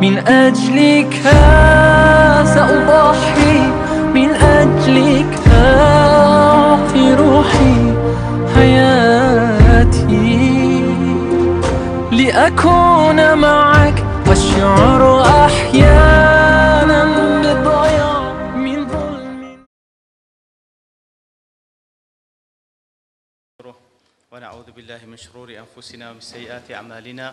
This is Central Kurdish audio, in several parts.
من أجلك سأضحي من أجلك أعطي روحي حياتي لأكون معك والشعر أحيانا بالضياع من ظلم ونعوذ بالله من شرور أنفسنا ومن سيئات أعمالنا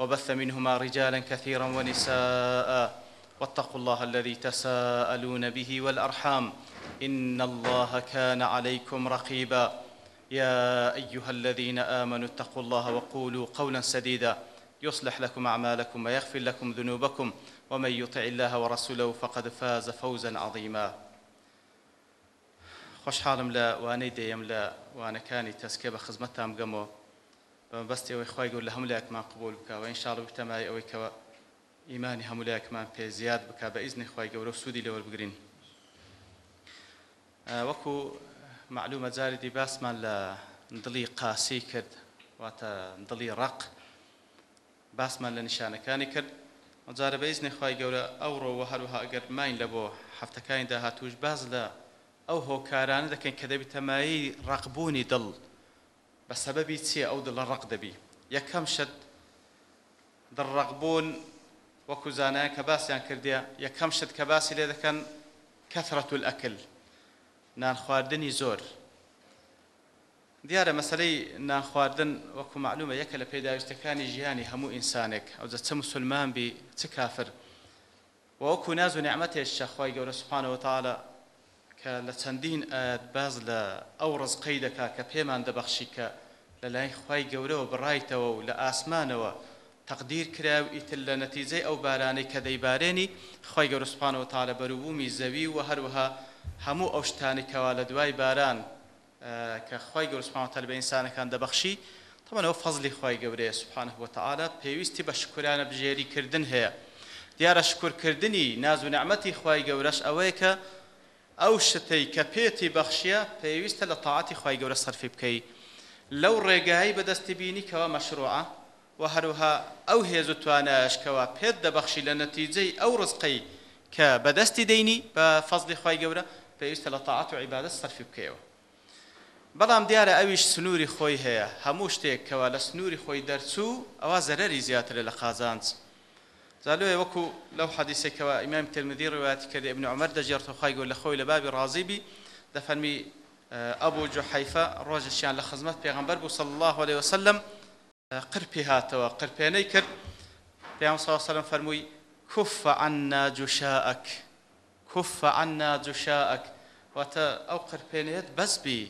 وبث منهما رجالا كثيرا ونساء واتقوا الله الذي تساءلون به والأرحام إن الله كان عليكم رقيبا يا أيها الذين آمنوا اتقوا الله وقولوا قولا سديدا يصلح لكم أعمالكم ويغفر لكم ذنوبكم ومن يطع الله ورسوله فقد فاز فوزا عظيما خوش حالم لا واني ديم لا وانا كاني تسكيب خزمتام قمو بەستی ئەوەی خی گەور لە هەمولایەکمان قبول بکەوە ئینشاڵ بتەمای ئەوەی کەەوە ئیمانی هەمولایەکمان پێ زیاد بک بە ئیزنی خی گەورە سوودی لەوە بگرین وەکو معلومە جاریدی باسمان لە دڵی قاسی کرد واتە دڵی ڕق باسمان لە نیشانەکانی کرد جارە بە ئیزنی خی گەورە ئەو ڕۆوە هەروها ئەگەر ماین لە بۆ هەفتەکانی داهاتوش باز لە ئەو هۆکارانە دەکەین کە دەبی تەمایی ڕقبوونی دڵ بە سەبەبی چییە ئەو دڵە ڕق دەبی یەکەم شت دڕەقبوون وەکو زانایە کە باسییان کردە یەکەم شت کە باسی لێ دەکەن کەثرەت ئەکل نانخواردنی زۆر دیارە مەسلەی نانخواردن وەکو معلومە یەکە لە پێداویستەکانی ژیانی هەموو ئینسانێک ئەو دە چە مسلمان بی چ کافر وەکو ناز و نعممەتێش شەخوای گەورە سوپانەوە تاالە کە لە چەندین ئاەت باز لە ئەو ڕزقەی دەکا کە پێمان دەبەخشی کە لە لای خی گەورەوە بڕایتەوە و لە ئاسمانەوە تەقدیر کراو ئیتر لە نەتیجەی ئەو بارانەی کە دەیبارێنی خی گەورسپانەوە تاالە بەرووبوومی زەوی و هەروەها هەموو ئەو شتانی کەوا لە دوای باران کە خی گەورسپانتەل بە ئینسانەکان دەبەخشی تەمەەوە فەزلی خی گەورەیە سوبحانەوەتەعاالە پێویستی بە شکرانە بژێریکردن هەیە دیارە شکرکردنی ناز و نعممەتی خی گەورەش ئەوەیە کە ئەو شتەی کە پێتی بەخشیە پێویستە لە تاعاتی خی گەورە سەرفی بکەی لەو ڕێگایی بەدەستی بینی کەەوە مەشروعە و هەروها ئەو هێز و توانایشکەوە پێت دەبەخشی لە نەتیجەی ئەو ڕزقەی کە بەدەستی دەینی بە فەزلی خی گەورە پێویستە لە تاعات و عیبادە سەرفی بکەیەوە بەڵام دیارە ئەویش سنووری خۆی هەیە هەموو شتێکەوە لە سنووری خۆی دەرچوو ئەوە زەرەری زیاترە لە خازانچ زالوێ وەکو لەو حەدیسێکەوە ئیمام تلمدی ڕواتی کرد ابن عمر دەژێرتە خی گۆ لە خۆی لە بابی ڕازیبی دەفەرمی ئەبوو جوحیفە ڕۆژەشیان لە خزمەت پێغمبەر بوو صلی الله عليه وسلم قرپی هاتەوە قرپێنەی کرد پێیان ساوەسەلم فەرمووی کوف عنا جوشاءك كف عنا جوشاءك واتە ئەو قرپێنێت بەسبی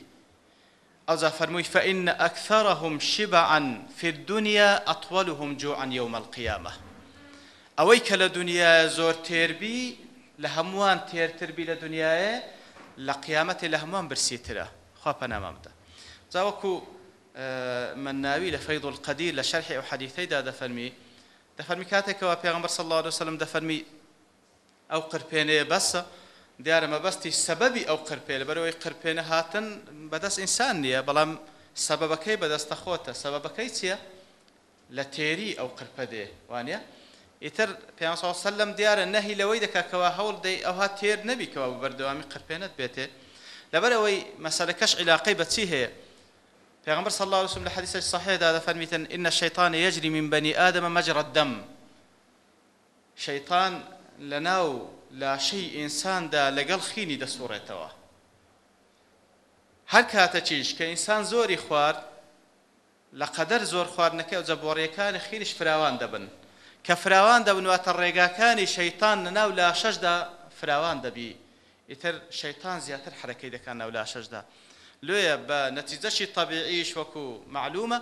ئەوزا فەرمووی فەئین ئەکثرهم شبعا في الدنيا أطولهم جوعا يوم القيامة ئەوەی کە لە دنیاە زۆر تێربی لە هەمووان تێرتربی لە دنیاە لە قیامەتی لە هەمووان برسیترە خوا پەنامامدە زاوەکو منناوی لە فەید القدیر لە شەرحی ئەو حەدیثەیدا دەفەرمی دەفەرمی کاتێکەوە پێغمبەر صلی الله عليه وسلم دەفەرمی ئەو قرپێنەیە بەسە دیارە مەبەستی سەبەبی ئەو قرپێ لە بەرەوەی قرپێنە هاتن بەدەست ئینسان نییە بەڵام سەبەکەی بەدەستە خۆتە سەبەکەی چییە لە تێری ئەو قرپە دێ وانە ئیتر پێسە لەم دیارە نەهی لەوەی دەکاتەوە هەوڵ دەی ئەوها تێر نەبیکەوە بەردەوامی قرپێنت بێتێ لەبەر ئەوەی مەسەلەکەش عیلاقی بەچی هەیە پێغمبەر صلی الله عليه وسلم لە حدیثی صحیحدا دەفەرمیتن ان الشیطان یجری من بنی آدم مجرى الدم شیطان لەناو لاشەی ئینساندا لەگەڵ خینی دەسوڕێتەوە هەر کاتە چیش کە ئینسان زۆری خوارد لە قەدەر زۆر خواردنەکەی و جەبۆڕیەکانی خینش فراوان دەبن کە فراوان دەبنواتە ڕێگاکانی شەیتان لەناو لا شەشدا فراوان دەبی ئیتر شەیتان زیاتر حرەکەی دەکەن ناو لا شەشدا لێە بە نەتیجەشی تەبیعیش وەکو معلومە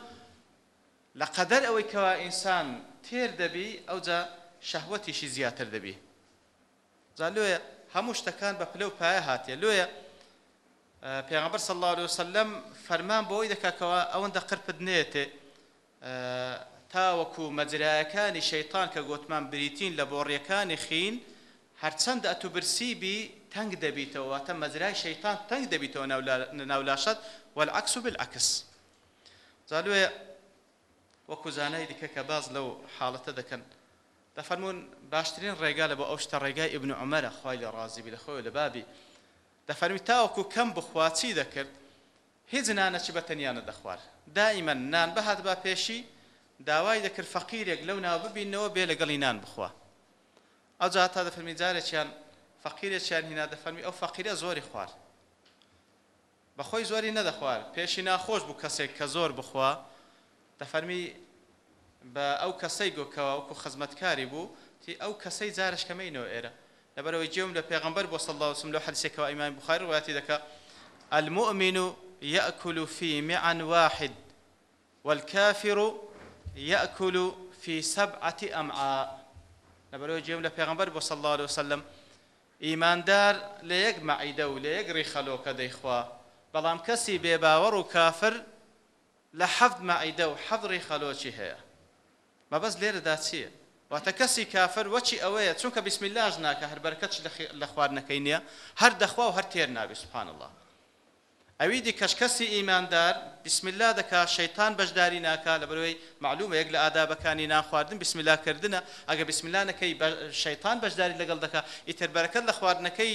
لە قەدەر ئەوەی کەوا ئینسان تێر دەبی ئەوجا شەهوەتیشی زیاتر دەبی زان لێە هەموو شتەکان بە پلە و پایە هاتیە لێە پێغەمبەر صلی الله عليه وسلم فەرمان بۆی دەکاتەوە ئەوەندە قرپت نێتێ تاوەکو مەجرایەکانی شەیتان کە گوتمان بریتین لە بۆڕیەکانی خین هەرچەند ئەتوبرسیبی تەنگ دەبیتەوە واتە مەزرای شەیتان تەنگ دەبیتەوە ناولاشت والعکس و بالعکس زالوێ وەکو زانای دیکە کە باز لەو حاڵەتە دەکەن دەفەرمونون باشترین ڕێگا لە بۆ ئەو شتە ڕێگای ئبن عمەرە خی لە ڕازیبی لە خۆی لە بابی دەفەرمی تاوەکو کەم بخواچی دەکرد هیچ نانەچی بە تەنیانە دەخوار دائیمەن نان بەهات با پێشی داوای دەکرد فەقیرێک لەو ناو ببینەوە بێ لەگەڵی نان بخوا ئەوجا تا دەفەرمی جارێکیان فەقیرێکیان هینا دەفەرمی ئەو فەقیرە زۆری خوارد بەخۆی زۆری نەدەخوار پێشی ناخۆش بوو کەسێک کە زۆر بخوا دەفەرمی بە ئەو کەسەی گۆکەوە وەکو خزمەتکاری بوو تی ئەو کەسەی جارشکەمەینەوە ئێرە لەبەرەوەی جێوم لە پێغمبەر بۆ سەڵ وسم لە حەدیسێکەوە ئیمان بخار وایەتی دەکە المؤمن يأكل في معا واحد والكافر يأكل في سبعة أمعاء لبرو جيم لبيغمبر صلى الله عليه وسلم إيمان دار ليك معيدة وليك ريخلوك ديخوا بلام كسي بيباور وكافر لحفظ معيدة وحفظ ريخلوكي هي ما بس لير داتيه واتە کەسی کافر وەچی ئەوەیە چونکە بسمیلاژ ناکە هەر بەرکەچ لە خواردنەکەی نییە هەر دەخوا و هەر تێر ناوی سوبحان الله ئەوی دیکەش کەسی ئیماندار بسمیلا دەکا شەیتان بەشداری ناکا لە بەرەوەی معلومەیەک لە ئادابەکانی ناخواردن بسمیلاکردنە ئەگە بسمیلانەکەی شەیتان بەشداری لەگەڵ دەکا ئیتربەرەکەت لە خواردنەکەی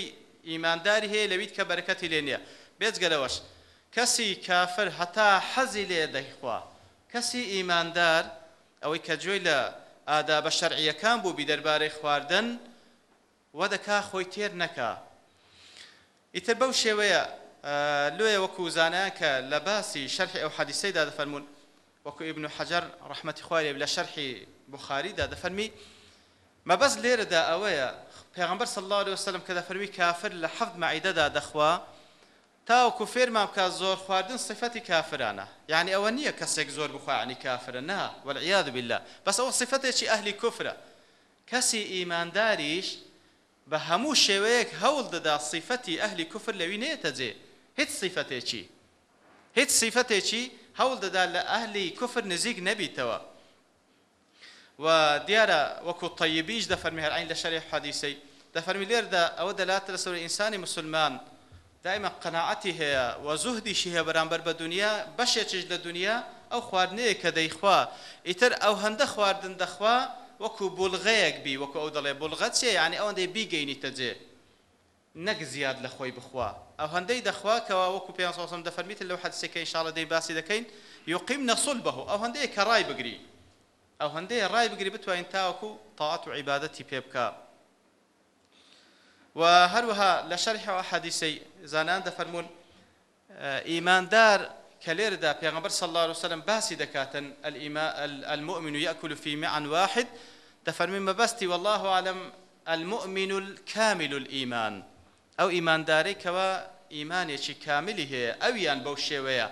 ئیمانداری هەیە لەویت کە بەرەکەتی لێ نییە بێجگەرەوەش کەسی کافر هەتا حەزی لێ دەیخوا کەسی ئیماندار ئەوەی کە جوێی لە ئادا بە شەرعیەکان بوو بی دەربارەی خواردن وە دەکا خۆی تێر نەکا ئیتر بەو شێوەیە لێ وەکو زانایان کە لە باسی شەرحی ئەو حەدیسەیدا دەفەرمونون وەکو ئبن حەجار ڕحمەتی خوارێ لە شەرحی بخاریدا دەفەرمی مەبەست لێرەدا ئەوەیە پێغمبەر سەله لە وسلم کە دەفەرمی کافر لە حەفت مەعیدەدا دەخوا تاوەکو فێرمان بکە زۆر خواردن سفەتی کافرانە یعنی ئەوە نییە کەسێک زۆر بخواعنی کافرە نا وەعیاد بله بەس ئەوە سفەتێکی ئەهلی کوفرە کەسی ئیمانداریش بە هەموو شێوەیەک هەوڵ دەدا سیفەتی ئەهلی کوفر لەوی نێتە جێ هیچ سیفەتێکی هیچ سیفەتێکی هەوڵ دەدا لە ئەهلی کوفر نزیک نەبیتەوە و دیارە وەکو طیبیش دەفەرمی هەر عین لە شەرح حەدیسی دەفەرمی لێردا ئەوە دەلاتە لە سەر ئینسانی مسلمان دائما قەناعەتی هەیە و زوهدیشی هەیە بەرامبەر بە دنیا بەشێکیش لە دنیا ئەو خواردنەیە کە دەیخوا ئیتر ئەو هەندە خواردن دەخوا وەکو بولغەیەک بی وەکو ئەو دەڵێ بولغەت چێ یعنی ئەوەندەی بیگەینی تەجێ نەک زیاد لە خۆی بخوا ئەو هەندەی دەخواکەوە وەکو پێم دەفەرمیت لەو حەدسێکە ئینشاڵە دەی باسی دەکەین یقیم نەسڵ بەه ئەو هەندەیە کە ڕای بگری ئەو هەندەیە ڕای بگری بتوانین تاوەکو تاعات و عیبادەتی پێ بکە و هەروەها لە شەرحەوە حەدیسەی زانان دەفەرمونون ئیماندار کە لێرەدا پێغەمبەر صلی الله عليه وسلم باسی دەکاتن المؤمن يأكل في معن واحد دەفەرمین مەبەستی والله عالم المؤمن الكامل الإيمان ئەو ئیماندارەی کەوە ئیمانێکی کاملی هەیە ئەویان بەو شێوەیە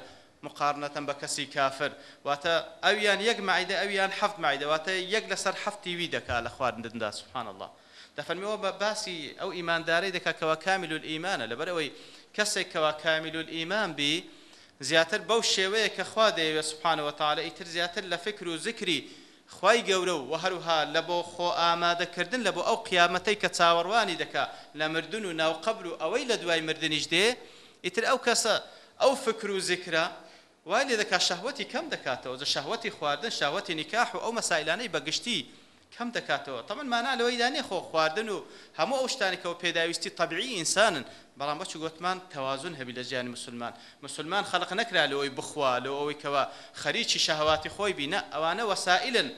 مقارنەتەن بە کەسی کافر واتە ئەویان یەک مایدە ئەویان هەفت مایدەواتە یەک لەسەر هەفتیوی دەکا لە خواردندا سوحان الله دەفەرمیەوە بە باسی ئەو ئیماندارەی دەکاتەوە کامیل و ئیمانە لەبەرەوەی کەسێک کەوا کامیل و ئیمان بی زیاتر بەو شێوەیە کە خوا دەیەوێت سوبحانەوە تاالە ئیتر زیاتر لە فکر و ذکری خی گەورە و هەروها لە بۆ خۆ ئامادەکردن لە بۆ ئەو قیامەتەی کە چاوەڕوانی دەکا لە مردن و ناوقبر و ئەوەی لە دوای مردنیش دێ ئیتر ئەو کەسە ئەو فکر و زیکرا وای لێ دەکا شەهوەتی کەم دەکاتەوە زە شەهوەتی خواردن شاوەتی نکاح و ئەو مەسایلانەی بەگشتی کەم دەکاتەوە تەمەەن مانالەوەی دانێ خۆ خواردن و هەموو ئەو شتانێکەوە پێداویستی تەبیعی ئینسانن بەڵام بەچ گوتمان تەوازون هەبی لە ژیانی مسلمان مسلمان خەلق نەکرا لەوەی بخوا لە ئەوەی کەوا خەریکی شەهواتی خۆی بینە ئەوانە وەسائلن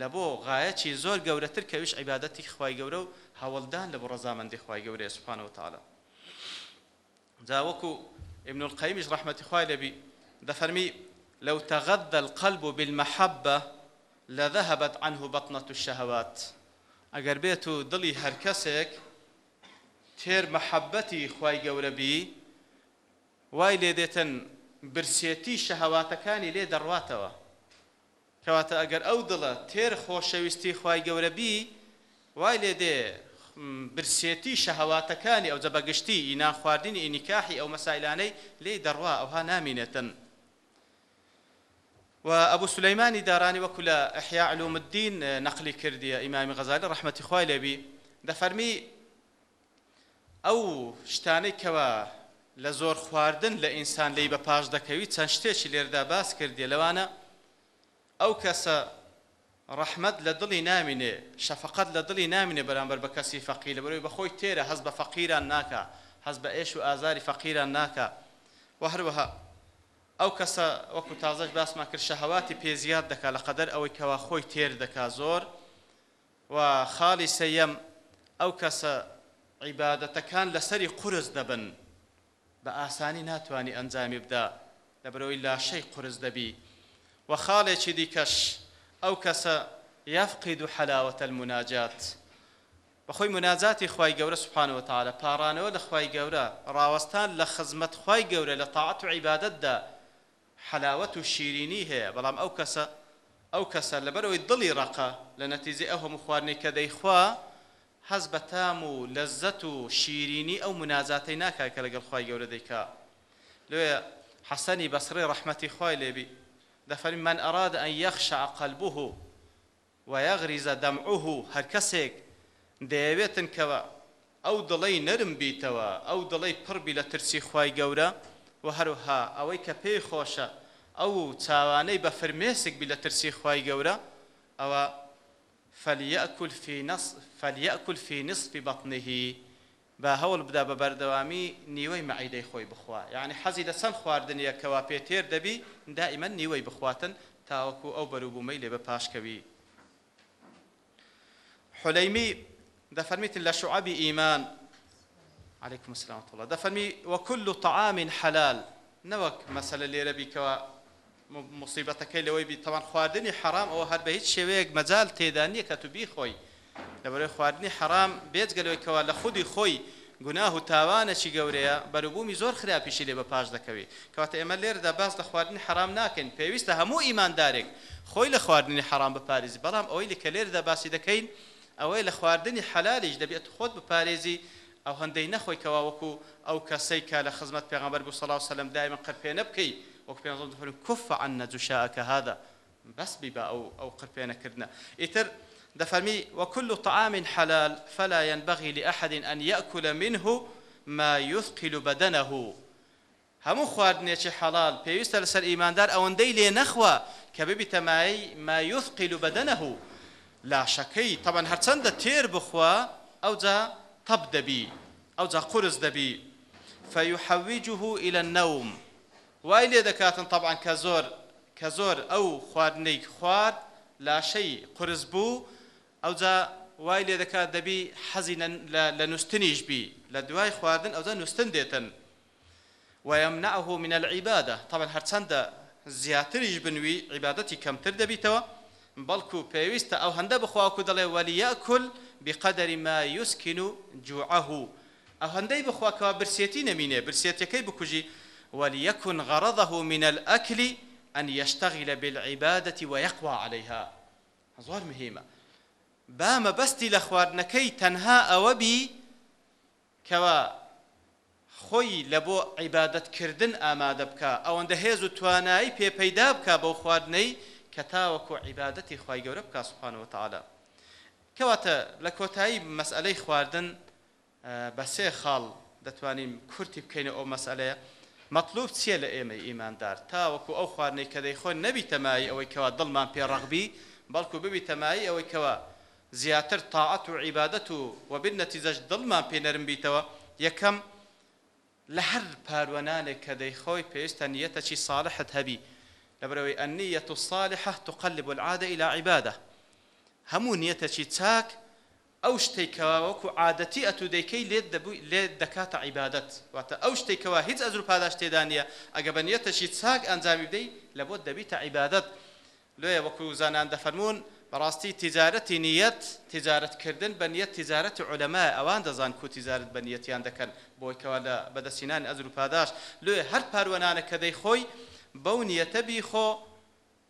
لە بۆ غایەکی زۆر گەورەتر کەویش عیبادەتی خوای گەورە و هەوڵدان لە بۆ ڕزامەندی خوای گەورەیە سوبحانەوە تعالی جاوەکو ابن القيم رحمة خوای لەبی دەفەرمی لو تغذى القلب بالمحبة لذهبت عنه بطنة الشهوات ئەگەر بێت و دڵی هەر کەسێک تێر مەحەبەتی خی گەورەبی وای لێ دێتن برسێتی شەهەواتەکانی لێ دەڕواتەوە کەواتە ئەگەر ئەو دڵە تێر خۆشەویستی خی گەورەبی وای لێ دێ برسێتی شەهەواتەکانی ئەو جەبەگشتی ئینا خواردنی ئینیکاحی ئەو مەسایلانەی لێ دەڕوا ئەوها نامینێتن وابو سليماني داراني وكلا احياء علوم الدين نقلي كرديا امام غزالي رحمه الله عليه دفرمي ئەو شتانەی کەوە لە زۆر خواردن لە ئینسان لی بە پاش دەکەوی چەند شتێکی لێردا باس کردی لەوانە ئەو کەسە ڕەحمەد لە دڵی نامینێ شەفقەت لە دڵی نامینێ بەرامبەر بە کەسی فەقی لە بەرەوەی بەخۆی تێرە هەز بە فەقیران ناکە هەز بە ئێش و ئازاری فەقیران ناکە و هەروەها ئەو کەسە وەکو تازەش باسمان کرد شەهەواتی پێزیاد دەکا لە قەدەر ئەوەی کەوا خۆی تێر دەکا زۆر و خاڵی سەیەم ئەو کەسە عیبادەتەکان لەسەری قرس دەبن بە ئاسانی ناتوانانی ئەنجامی بدا لە برەوەی لاشەی قرس دەبی و خاڵێکی دیکەش ئەو کەسە یافقید و حەلاوەتە المناجات بەخۆی مناجاتی خی گەورە سوبحانەوە تاالە پارانەوە لە خی گەورە ڕاوەستان لە خزمەت خی گەورە لە تاعات و عیبادەتدا حەلاوەت و شیرینی هەیە بەڵام ئەو کەسە ئەو کەسە لەبەرەوەی دڵی ڕقە لە نەتیزی ئەو هەموو خواردنی کە دەیخوا حەز بە تام و لەزەت و شیرینی ئەو منازاتەی ناکای کە لەگەڵ خی گەورە دەیکا لێ حەسەنی بەسڕی ڕەحمەتی خی لێبی دەفەرمی من ئەراد ئەن یەخش عقلبوه و یەغریزە دەمعوه هەر کەسێک دەیەوێتن کەوە ئەو دڵی نەرم بیتەوە ئەو دڵی پڕبی لە ترسی خی گەورە و هەروها ئەوەی کە پێی خۆشە ئەو چاوانەی بە فرمێسک بی لە ترسی خی گەورە ئەوە فليأكل في نص فليأكل في نصف بطنه با هەوڵ بدا بە بەردەوامی نیوەی مەعیدەی خۆی بخوا یعنی حەزی لە سند خواردنیە کەوا پێتێر دەبی دائیمە نیوەی بخواتن تاوەکو ئەو بەروبوومەی لێ بە پاشکەوی حلەیمی دەفەرمیت لە شعبی ئیمان عليكم السلام ورحمة الله دفرمي وكل طعام حلال نوك مثلا ليربي كوا مصیبەتەکەی لەوەی بی تەوان خواردنی حرام ئەوە هەر بە هیچ شێوەیەک مەجال تێدانیە کە تو بیخۆی لەبەرەوەی خواردنی حرام بێجگەلەوەیکەوە لە خودی خۆی گوناه و تاوانەی گەورەیە بەرەبوومی زۆر خراپیشی لێ بە پاش دەکەوێت کەواتە ئێمە لێردا باس لە خواردنی حرام ناکەین پێویستە هەموو ئیماندارێک خۆی لە خواردنی حرام بپارێزی بەڵام ئەوەی لکە لێردا باسی دەکەین ئەوەی لە خواردنی حلالیش دەبێت خۆت بپارێزی ئەو هەندەی نەخۆیکەوا وەکو ئەو کەسەی کە لە خزمەت پێغمبەر بوو سەڵاو سەلم دایمە قەرپێنە بکەیت وەک پێ دەفرن کوفە عن نەجوشاکە هذا بس ببا ئەو ئەو قرپێنەکردە ئیتر دەفەرمی وكل طعام حلال فلا ينبغي لأحد أن يأكل منه ما يثقل بدنه هەموو خواردنێکی حەڵال پێویستە لەسەر ئیماندار ئەوەندەی لێ نەخوا کە ببیتەمایی مایوثقیل و بەدەنەه و لاشەکەی تەبەن هەرچەندە تێر بخوا ئەوجا تەب دەبی ئەوجا قرس دەبی فەیحەویجه إلى النوم وای لێ دەکاتن طبعاان کە زۆر کە زۆر ئەو خواردنەی خوارد لاشەی قرس بوو ئەوجا وای لێ دەکات دەبی حەزی لە نوستنیش بی لە دوای خواردن ئەوجا نوستن دێتن ويمنعه من العبادة طبعا هرچند زیاتریش بنوی عبادتی کمتر دەبیتەوە بەڵکو پێویستە ئەو هەندە بخواکو دەڵێ وەلیەکل بقدر ما يسكن جوعه ئەو هەندەی بخواکەوە برسێتی نەمینێ برسێتەکەی بکوژی وليكن غرضه من الأكل أن يشتغل بالعبادة ويقوى عليها زۆر مهمە بامە بەستی لە خواردنەکەی تەنها ئەوە بی کەوە خۆی لە بۆ عیبادەتکردن ئامادە بکە ئەوەندە هێز و توانایی پێپەیدا بکە بەو خواردنەی کە تاوەکو عیبادەتی خی گەورە بکە سوخوانەوە تاالە کەواتە لە کۆتایی مەسئلەی خواردن بە سێ خاڵ دەتوانین کورتی بکەینە ئەو مەسئلەیە مەطلوب چیە لە ئێمە ئیماندار تاوەکو ئەو خواردنەی کە دەیخۆن نەبی تەمایی ئەوەی کەوا دڵمان پێڕەغبی بەڵکو ببی تەمایی ئەوەی کەوە زیاتر تاعەت و عیبادەت و و بن نەتیزەش دڵمان پێ نەرم بیتەوە یەکەم لە هەر پاروانانێک کە دەیخۆی پێویستە نیەتە چی ساڵحت هەبی لەبرەوەی ئەنیەت و ساڵحە تقلب العادە إلى عیبادە هەموو نیەتە چی چاک ئەو شتێکەوە وەکو عادەتی ئەتودەیکەی لێت دەبوو لێ دەکاتە عیبادەت واتە ئەو شتێکەوە هیچ ئەزر و پاداش تێدا نیە ئەگە بەنیەتەشی چاک ئەنجامی بدەی لە بۆ دەبیتە عیبادەت لێ وەکو زانان دەفەرمونون بەڕاستی تیزارەتی نیەت تیزارەتکردن بە نیەت تیزارەتی عولەما ئەوان دەزان کو تیزارت بە نیەتیان دەکەن بۆیکەوە لە بەدەسینان ئەزر و پاداش لێ هەر پاروەنانە کە دەی خۆی بەو نیەتەبی خۆ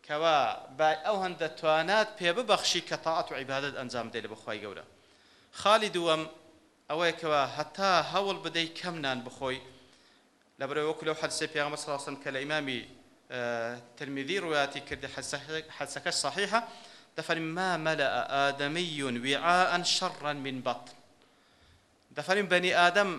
کەوا با ئەو هەندە توانات پێ ببەخشی کە تاعات و عیبادت ئەنجام دێ لە بەخوای گەورە خالی دووەم ئەوەیەکەوە هەتا هەوڵ بدەی کەمنان بخۆی لەبرەوە وەکو لەو حەدسە پیامە سلاسم کە لە ئیمامی ترمیدی ڕوایەتی کردی حەسەکە صحیحە دەفەرین ما مەلە ئادەمیون ویعاان شەڕەن من بەت دەفەرین بەنی ئادەم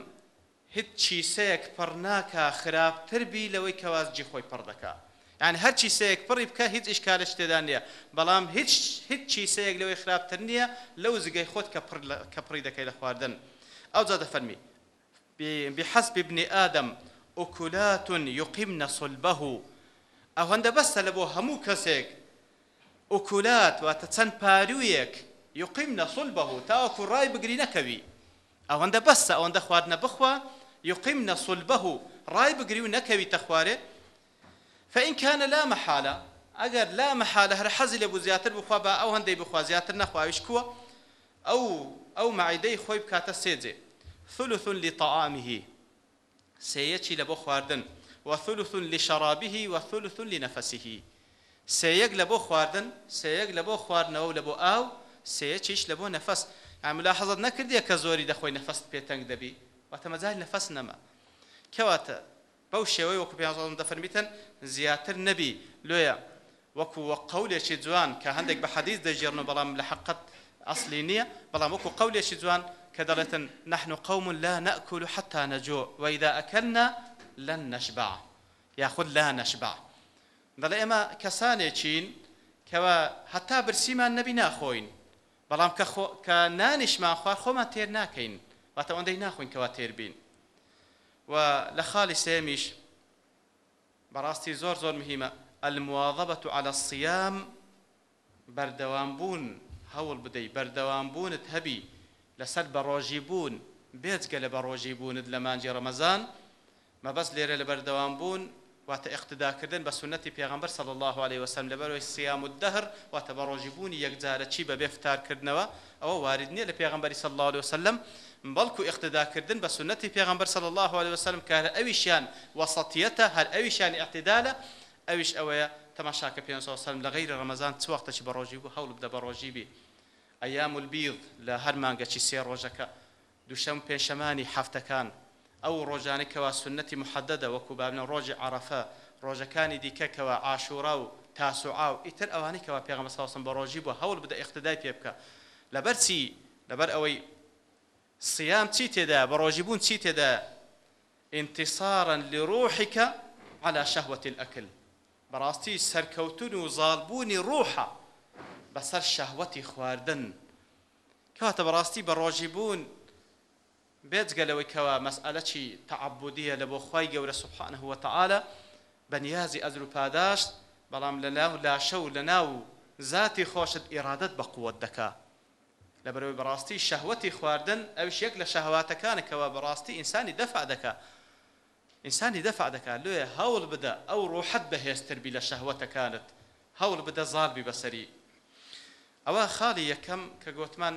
هیچ چیسەیەک پڕناکە خراپتر بی لەوەی کەوازجی خۆی پڕ دەکات یان هەرچی سەیەک پڕی بکە هیچ ئیشکالش تێدان نیە بەڵام هیچ هیچی سەیەک لەوەی خراپتر نییە لەو زگەی خۆت کە پڕی دەکەی لە خواردن ئەو جا دەفەرمی بحسب ابن آدم أكلات يقمن صلبه أو هند بس لبو همو كسيك أكلات واتتسن باريويك يقمن صلبه تاوكو راي بقري نكوي أو هند بس أو هند خوارنا بخوا يقمن صلبه راي بقري نكوي تخواره فإن كان لا محالة ئەگەر لا محالە هەر حەزی لێ بوو زیاتر بخوا بە ئەو هەندەی بخوا زیاتر نەخواویش کووە ئەو ئەو معیدەی خۆی بکاتە سێجێ ثلثون لطعامه سەیەکی لە بۆ خواردن وثلثون لشرابه وثلثون لنفسه سەیەک لە بۆ خواردن سەیەک لە بۆ خواردنەوە لە بۆ ئاو سەیەکیش لە بۆ نەفەس ئەملا حەزت نەکردیە کە زۆری دەخۆی نەفەست پێتەنگ دەبی وتەمەجای نەفەس نەما کەواتە بەو شێوەی وەکو پێم دەفەرمیتن زیاتر نەبی لێە وەکو وە قولێکی جوان کە هەندێک بە حەدیث دەژێرن و بەڵام لە حقت ئەاصلی نییە بەڵام وەکو قولێکی جوان کە دەڵێتن نحن قوم لا نأكل حتى نجوع وإذا أكلنا لن نشبع ياخذ لا نشبع بەڵێ ئێمە کەسانێکین کەوە هەتا برسیمان نەبی ناخۆین بەڵام کە نانیشمان خوار خۆمان تێر ناکەین واتە ئەوەندەی ناخۆین کەوا تێربین و لە خاڵی سێمیش بەڕاستی زۆر زۆر مهمە المواظبة على الصيام بەردەوام بوون هەوڵ بدەیت بەردەوام بوونت هەبی لەسەر بەڕۆژی بوون بێجگە لە بەڕۆژی بوونت لە مانجی ڕەمەزان مەبەست لێرە لە بەردەوام بوون واتە اقتداکردن بە سنەتی پێغمبەر صلی الله عليه وسلم لە بەرەوەی سیام و دەهر واتە بەڕۆژی بوونی یەکجارە چی بە بێفتارکردنەوە ئەوە وارد نییە لە پێغمبەری صلی الله عليه وسلم بەڵکو اقتداکردن بە سنەتی پێغمبەر صلی الله عليه وسلم کارە ئەویشیان وەسەتیەتە هەر ئەویشانی اعتدالە ئەویش ئەوەیە تەماشاکە پێ وسلم لە غیرە ڕەمەزان چوەختەی بە ڕۆژی بوو هەوڵ بدە بە ڕۆژی بی ئەیام البیڵ لە هەر مانگەچی سێ ڕۆژەکە دووشەم پێشەمانی هەفتەکان ئەو ڕۆژانە کەوا سنەتی محەددە وەکو بابنە ڕۆژی عرفە ڕۆژەکانی دیکەکەەوە عاشورا و تاسوعا و ئیتر ئەوانەی کەوا پێغمە ساوسم بە ڕۆژی بوو هەوڵ بدە اقتدای پێ بکە لەبەرچی لەبەر ئەوەی سیام چی تێدا بە ڕۆژی بوون چی تێدا انتصارا لروحك على شهوة الأكل براستي سركوتون وظالبوني روحا بسر شهوتي خواردن كات براستي براجبون بيت قالوا كوا مسألة تعبدية لبو خواي جورا سبحانه وتعالى بنيازي أزلو باداش بلام لناو لا شو لناو ذاتي خوشت إرادت بقوة دكا لە بەرەوەی بەڕاستی شەهوەتی خواردن ئەوش یەک لە شەهواتەکانەکەەوە بەڕاستی ئینسانی دەفع دەکا ئینسانی دەفع دەکا لێ هەوڵ بدە ئەو ڕۆحەت بەهێزتربی لە شەهوەتەکانت هەوڵ بدە زالبی بەسەری ئەوە خاڵی یەکەم کە گوتمان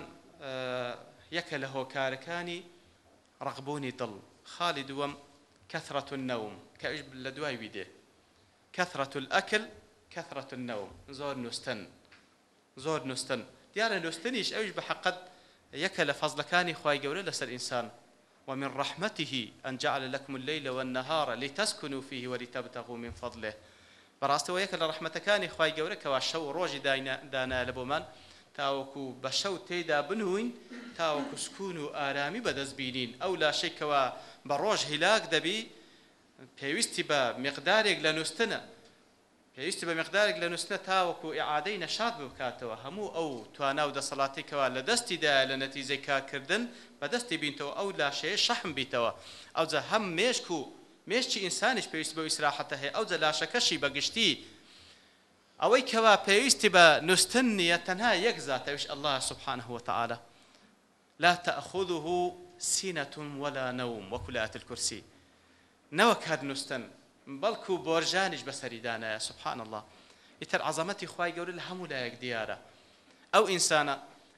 یەکە لە هۆکارەکانی ڕقبوونی دڵ خاڵی دووەم کەثرەت نەوم کە لە دوای ویدێ کەثرەت ئەکل کەثرەت نەوم زۆر نووسن زۆر نووسن دیارە لوستنیش ئەوش بە حقت یەکە لە فەزلەکانی خی گەورە لەسەر ئینسان ومن رحمته أن جعل لكم الليل والنهار لتسكنوا فيه ولتبتغوا من فضله بەڕاستەوە یەکە لە ڕحمەتەکانی خی گەورەکەەوە شەو ڕۆژی دانا لە بۆمان تاوەکو بە شەو تێدا بنوین تاوەکو سکون و ئارامی بەدەست بینین ئەو لاشێکەوە بە ڕۆژ هیلاک دەبی پێویستی بە مقدارێک لە نووسە پێویستی بە مقدارێک لە نووسە تاوەکو عادەی نەشاد بکاتەوە هەموو ئەو توانا و دەسەڵاتێکەوە لە دەستیدا لە نەتیزەی کارکردن بە دەستی بینتەوە ئەو لاشەیە شەحم بیتەوە ئەوجە هەم مێشک و مێشتی ئینسانیش پێویست بە ئیسراحەتە هەیە ئەوجە لاشەکەشی بەگشتی ئەوەی کەوا پێویستی بە نووسن نیە تەنها یەک زاتەویش ئەله سبحانه وتعاالە لا تأخذه سینەتون وەلا نەوم وەکولات الکورسی نەوەک هەر نووسن بەڵکو و بۆرژانیش بەسەریدانە سبحان الله ئیتر عزەمەتی خی گەورە لە هەموو لایەک دیارە ئەو ئینسانە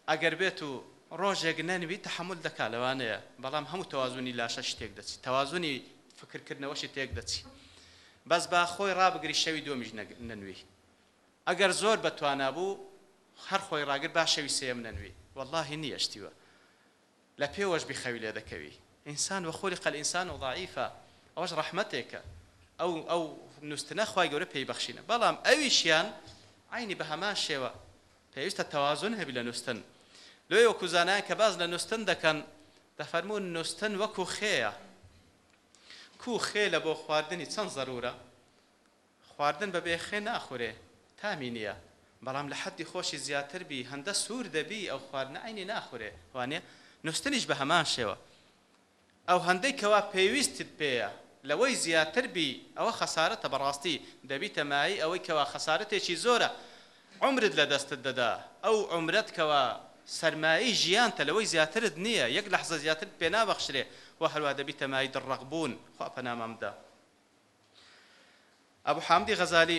ئەگەر بێت و ڕۆژێک نەنوی تحمل دەکا لەوانەیە بەڵام هەموو تەوازنی لاشەش تێک دەچی تەوازنی فکرکردنەوەشی تێک دەچی بەس با خۆی ڕابگری شەوی دۆمیش نەنوی ئەگەر زۆر بەتوانابوو هەر خۆی ڕاگر با شەوی سێم نەنوی واللهی نیەشتیوە لە پێوەش بیخەوی لێ دەکەوی ئینسان وە خۆلی قەل ئینسان و ضعیفە ئەوەش ڕەحمەتێکە ئەو ئەو نووسە خخوای گەورە پێیبخشینە بەڵام ئەویشیان عینی بە هەمان شێوە پێویستە تەوازن هەبی لە نووسن لێ وەکوزانایە کە باز لە نووسن دەکەن دەفەرمون نووسن وەکو خەیە کو خێ لە بۆ خواردنی چەند زەرورە خواردن بە بێ خێ ناخورێ تامی نییە بەڵام لە حەدی خۆشی زیاتر بی هەندە سوور دەبی ئەو خواردنە عینی ناخورێ وانە نووسنیش بە هەمان شێوە ئەو هەندەی کەوا پێویستت پێەیە لەوەی زیاتر بی ئەوە خەسارەتە بەڕاستی دەبیتە مای ئەوەی کەوا خەسارەتێکی زۆرە عمرت لە دەستت دەدا ئەو عمرەت کەوا سەرمایی ژیان تەلەوەی زیاترت نییە یەک لە حزە زیاتر پێ نابەخشرێ و هەروە دەبیتە مای دڕەقبوون خوا پەنامەمدا ئەبوو حامدی غەزالی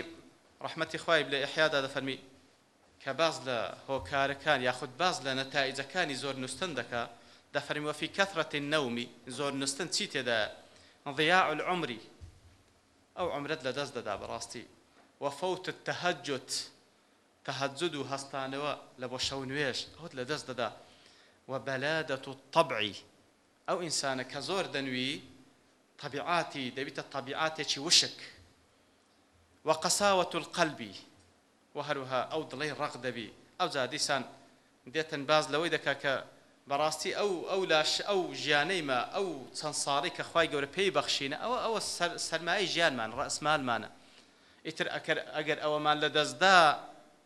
ڕحمەتی خوای لە ئحیادا دەفەرمی کە باز لە هۆکارەکان یاخود باز لە نەتایجەکانی زۆر نووسن دەکە دەفەرمی وەفی کەفرەتی نەومی زۆر نووسن چی تێدا ضياع العمر ئەو عمرەت لە دەست دەدا بەڕاستی وەفەوت تەهەجد تەهەجد و هەستانەوە لە بۆ شەو نوێش ئەوت لە دەست دەدا و بەلادەت و تەبعی ئەو ئینسانە کە زۆر دەنووی تەبیعاتی دەبیتە تەبیعاتێکی وشک و قەساوەت القەلبی و هەروها ئەو دڵی ڕق دەبی ئەو جادیسان دێتن باز لەوەی دەکا کە بەڕاستی ئەو ئەو لاش ئەو ژیانەیمە ئەو چەند ساڵی کە خخوای گەورە پێی بەخشینە ئەوە ئەوە سەرمایی ژیانمان ڕسمالمانە ئیتر ئەگەر ئەوەمان لە دەستدا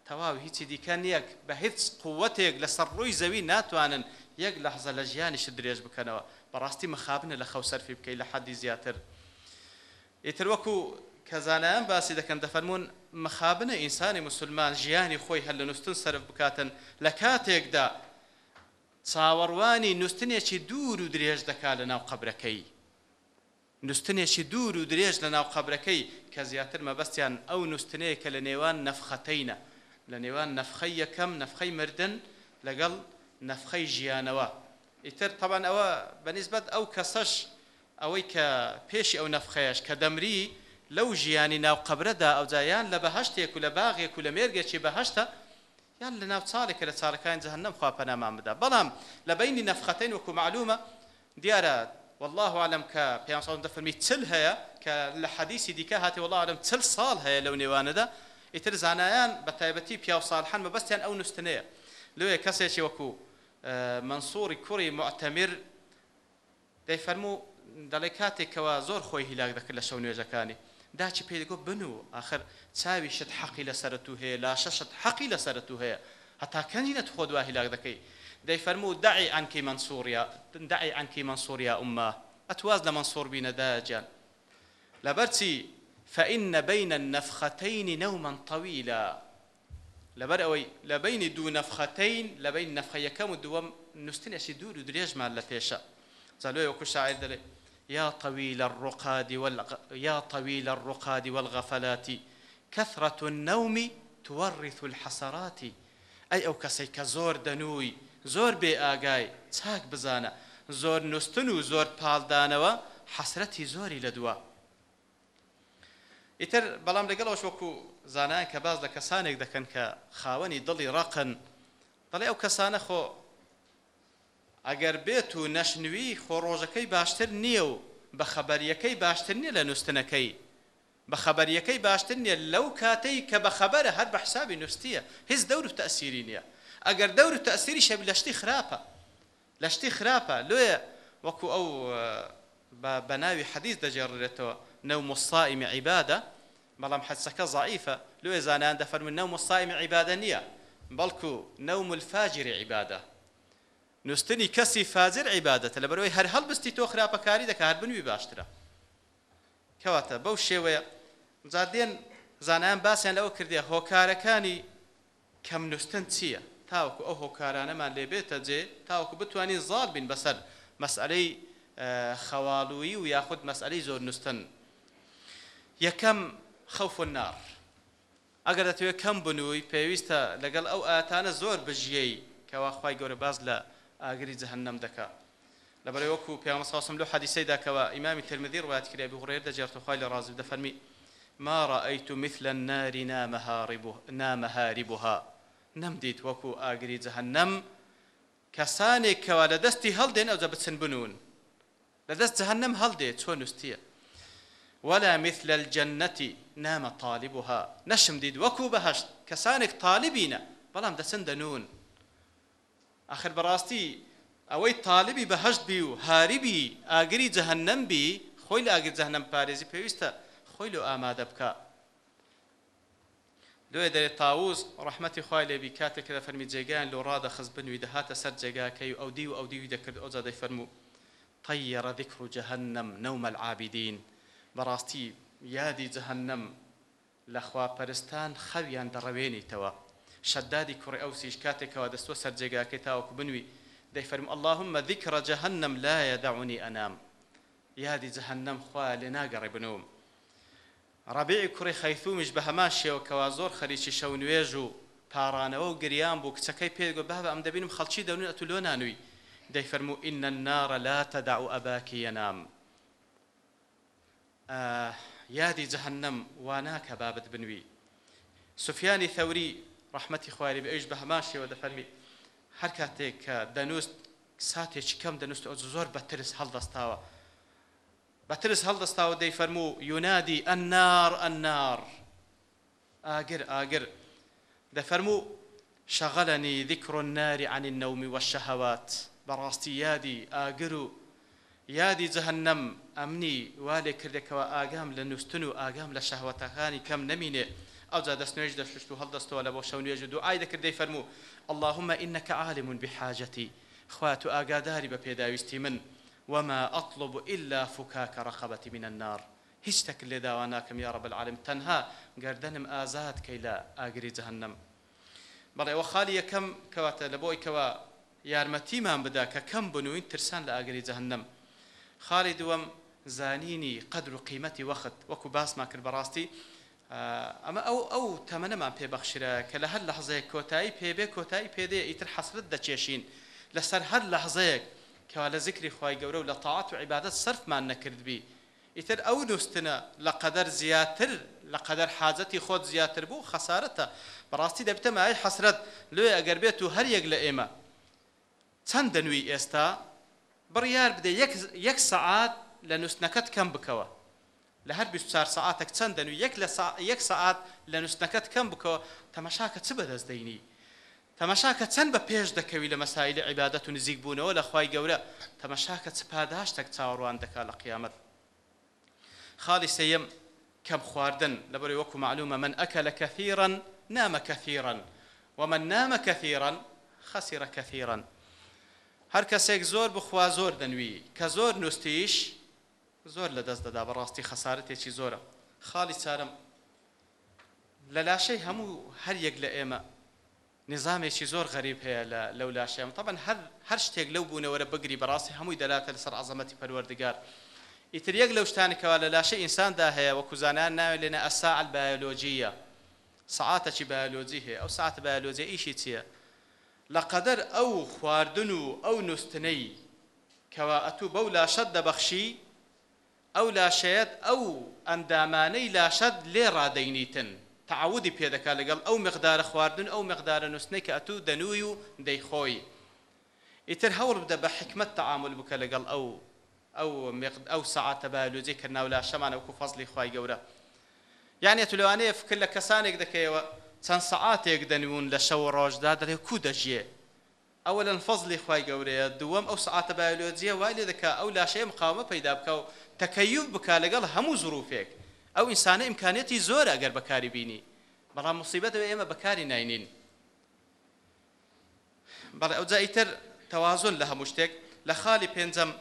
تەواو هیچی دیکە یەک بە هیچ قوتێک لەسەر ڕووی زەوی ناتوانن یەک لە حەزە لە ژیانیش درێژ بکەنەوە بەڕاستی مخابنە لە خەو سەرفی بکەی لە حەدی زیاتر ئیتر وەکو کەزانایان باسی دەکەن دەفەرمونون مخابنە ئینسانی مسلمان ژیانی خۆی هەل لە نووسن سرف بکاتن لە کاتێکدا چاوەڕوانی نوستنێکی دوور و درێژ دەکا لە ناو قبرەکەی نوستنێکی دوور و درێژ لە ناو قبرەکەی کە زیاتر مەبەستیان ئەو نوستنەیە کە لە نێوان نەفخەتەینە لە نێوان نەفخەی یەکەم نەفخەی مردن لەگەڵ نەفخەی ژیانەوە ئیتر تەبان ئەوە بەنسبت ئەو کەسەش ئەوەی کە پێشی ئەو نەفخەیەش کە دەمری لەو ژیانی ناو قبرەدا ئەوجایان لە بەهشتێک و لە باغێک و لە مێرگێکی بەهشتە یان لە ناو چاڵێکە لە چاڵەکان جەهنم خوا پەنامان بدا بەڵام لە بینی نەفخەتەین وەکو معلومە دیارە والله عالم کە پێ دەفەرمی چل هەیە کە لە حەدیسی دیکە هاتی والله عالم چل ساڵ هەیە لەو نێوانەدا ئیتر زانایان بە تایبەتی پیا و ساڵحان مەبەستیان ئەو نوستنەیە لێ کەسێکی وەکو منسووری کوڕی معتەمر دەیفەرموو دەڵێ کاتێکەوە زۆر خۆی هیلاک دەکرد لە شەو نوێژەکانی داچی پێدەگۆ بن و آخر چاوی شت حەقی لە سەرەت و هەیە لا شەشت حەقی لە سەرەت و هەیە هەتا کەنجینەت خۆ دوا هیلاک دەکەی دەی فەرمو داعی ئەنکی منسووریا داعی ئەنکی منسووریا ئوما ئەتواز لە منسوور بینەداجان لەبەرچی فإن بين النفختين نوما طويلا لەبەر ئەوەی لە بینی دوو نەفخەتین لە بین نەفخە یەکەم و دووەم نووسن ئەشی دوور و درێژمان لە پێشە زەلوێ وەکو شاعر دەڵێ يا طويل الرقاد والغ... يا طويل الرقاد والغفلات كثرة النوم تورث الحسرات أي أو كسيك زور دنوي زۆر بێ ئاگای چاک بزانە زۆر نوستن و زۆر پاڵدانەوە حەسرەتی زۆری لە دووە. ئیتر بەڵام لەگەڵەوەش وەکو زانان کە باز لە کەسانێک دەکەن کە خاوەنی دڵی ڕقن دەڵێ ئەو کەسانە خۆ ئەگەر بێت و نەشنوی خۆڕۆژەکەی باشتر نییە و بە خەبەریەکەی باشتر نییە لە نووسنەکەی بە خەبەریەکەی باشتر نییە لەو کاتەی کە بە خەبەرە هەر بە حسابی نووسە هیچ دەور و تەسیری نییە ئەگەر دەور و تەسیری شەب لەشتی خراپە لەشتی خراپە لێ وەکو ئەو بە ناوی حەدیث دەجێڕێتەوە نەو مصائمی عیبادە بەڵام حەسەکە زعیفە لێ زانان دەفەرمن نەو مصائمی عیبادە نییە بەڵکو نەو ملفاجری عیبادە نوستنی کەسی فازر عیبادەتە لە بەرەوەی هەر هەڵبستی تۆ خراپەکاری دەکە هەر بنووی باشترە کەواتە بەو شێوەیە زادێن زانایان باسییان لەوە کردی هۆکارەکانی کەم نوستن چییە تاوەکو ئەو هۆکارانەمان لێبێتە جێ تاوەکو بتوانین زاڵ بین بەسەر مەسئلەی خەواڵویی و یاخود مەسئلەی زۆر نوستن یەکەم خەوف نار ئەگەر دەتوێت کەم بنووی پێویستە لەگەڵ ئەو ئاتانە زۆر بژیەی کەوا خی گەورە باز لە ئاگری جەهنم دەکا لەبەر وەکو پیامە ساسم لەو حەدیسەی داکەوە ئیمامی ترمذی ڕوایەت کرێ بغڕێر دەجێت خۆی لە ڕازی دەفەرمی ما رأيت مثل النار نامهاربها نەمدیت وەکو ئاگری جەهنم کەسانێک کەوا لە دەستی هەڵدێن ئەوجە بچن بنون لە دەست جەهنم هەڵدێ چۆن نووسە ولا مثل الجنة نام طالبها نشم ديد وكو بهشت كسانك طالبين بلام دسن دنون ئەخر بەڕاستی ئەوەی تاالبی بەهشت بی و هاریبی ئاگری جەهنەم بی خۆی لە ئاگر جەهنەم پارێزی پێویستە خۆی لە ئامادە بکە دوێ دەێت تاوز ڕحمەتی خخوای لێبی کاتێک لە فەرمی جێگیان لۆ ڕادە خز بنووی دەهاتە سەر جێگاکەی و ئەو دی و ئەو دیوی دەکرد ئەوجا دەی فەرموو طير ذكر جهنم نوم العابدين براستي يادي جهنم لخوا پرستان خویان دەڕەوێنیتەوە شەدادی کوڕی ئەوسیش کاتێکەوە دەستوە سەررجێگاکەی تاوەکو بنووی دەیفەرم اللهمە ذیکڕە جەهنم لایە داونی ئەنام یادی جەهنم خوا لێ ناگەڕێ بنوم ڕبیعی کوڕی خەیتومیش بە هەما شێوەکەوا زۆر خەریکی شەو نوێژ و پارانەوە و گریان بوو کچەکەی پێگو بە ئەم دەبینم خەڵکی دەون ئەتو لۆ نانووی دەیفەرمو ئینە نارە لا تەدا و ئەباکی ینام یادی جەهنم وا ناکە بابت بنووی سوفیانی ثەوری ڕحمەتی خواری بە ئەوش بە هەماشەوە دەفەرمی هەر کاتێک کە دەنووست ساتێکی کەم دەنووست ئەو زۆر بە ترس هەڵدەستاوە بە ترس هەڵدەستاوە دەی فەرموو یونادی ئەنار ئەنار ئاگر ئاگر دەفەرموو شغلني ذكر النار عن النوم والشهوات براستي يادي آقرو يادي جهنم أمني والي كردك وآقام لنستنو آقام لشهوتخاني كم نمينه ئەو جا دەست نوێژ دەشت و هەڵدەستەوە لە بۆ شەو نوێژ و دوعای دەکردەی فەرموو اللهمە ئینەکە عالمون بحاجەتی خوا تو ئاگاداری بە پێداویستی من وما أطلب إلا فكاك رقبتي من النار هیچ تەک لێداوا ناکەم یا ڕەبل العالم تەنها گردنم ئازاد کەی لە ئاگری جەهنم بەڵێەوە خالی یەکەم کەواتە لە بۆیکەوە یارمەتیمان بدا کە کەم بنوین ترسان لە ئاگری جەهنم خالی دووەم زانینی قدر و قیمەتی وەخت وەکو باسمان کرد بەڕاستی ئەمە ئەو ئەو تەمەنەمان پێبەخشرە کە لە هەر لە حزەیە کۆتایی پێبێ کۆتایی پێدێ ئیتر حەسرت دەچێشین لەسەر هەر لە حزەیەک کەوا لە زیکری خی گەورە و لە تاعات و عیباەت سرفمان نەکردبی ئیتر ئەو نووسە لە قەدەر زیاتر لە قەدەر حاجەتی خۆت زیاتر بوو خەسارەتە بەڕاستی دەبتە مای حەسرەت لێ ئەگەر بێت و هەر یەک لە ئێمە چەند دەنووی ئێستا بڕیار بدە یەک سەعات لە نووسنەکەت کەم بکەوە لە هەر 24 ساعتێک چەندەن و یەک ساعت لە نوستنەکەت کەم بکە تەمەشاکە چ بەدەستدەینی تەمەشاکە چەند بە پێش دەکەوی لە مەسایلی عیبادەت و نزیک بوونەوە لە خی گەورە تەمەشاکە چ پاداشتێک چاوەڕوان دەکا لە قیامەت خاڵی سەم کەم خواردن لەبەری وەکو معلومە من ئەکە لە کەثیرن نامە کەثیرن ومە نامە کەثیرن خەسیرە کەثیرن هەر کەسێک زۆر بخوا زۆر دەنووی کە زۆر نوستیش زۆر لە دەست دەدا بەڕاستی خەسارەتێکی زۆرە خاڵی چارم لە لاشەی هەموو هەر یەک لە ئێمە نظامێکی زۆر غەریب هەیە لەو لاشەیە تەبەن هەر شتێک لەو بوونەوەرە بگری بەڕاستی هەمووی دەلاتە لەسەر عزەمەتی پەروەردگار ئیتر یەک لەو شتانێکەوە لە لاشە ئینساندا هەیە وەکو زانان ناوێت لێنە ئەساعل بایۆلۆجیە سعاتەکی بایۆلۆجی هەیە ئەو سعات بایۆلۆجیە ئیشی چییە لە قەدەر ئەو خواردن و ئەو نوستنەی کەوا ئەتوو بەو لاشەت دەبەخشی ئەو لاشەیەت ئەو ئەندامانەی لاشەت لێ ڕادەینیتن تعودی پێدەکا لەگەڵ ئەو مقدارە خواردن ئەو مقدارە نووسنەی کە ئەتوو دەنووی و دەیخۆی ئیتر هەوڵ بدە بە حکمت تەعامل بکە لەگەڵ ئەو ئەو ئەو سعاتە بەلوجێ کە ناو لاشەمانە وکو فەزلی خی گەورە یانێت لەوانەیە فکر لە کەسانێک دەکەیەوە چەند سعاتێک دەنوون لە شەو ڕۆژدا دەڵێ کو دەژێ ئەوە لەن فەزلی خی گەورەیە دووەم ئەو سعاتە بایلۆجیە وای لێ دەکە ئەو لاشەیە مقاومە پەیدا بکە و تەکەیف بکە لەگەڵ هەموو زروفێک ئەو ئینسانە ئیمکانێتی زۆر ئەگەر بەکاری بینی بەڵام مصیبەت ئێمە بەکاری ناینین بەڵێ ئەو جاییتر تەوازن لە هەموو شتێک لە خاڵی پێنجەم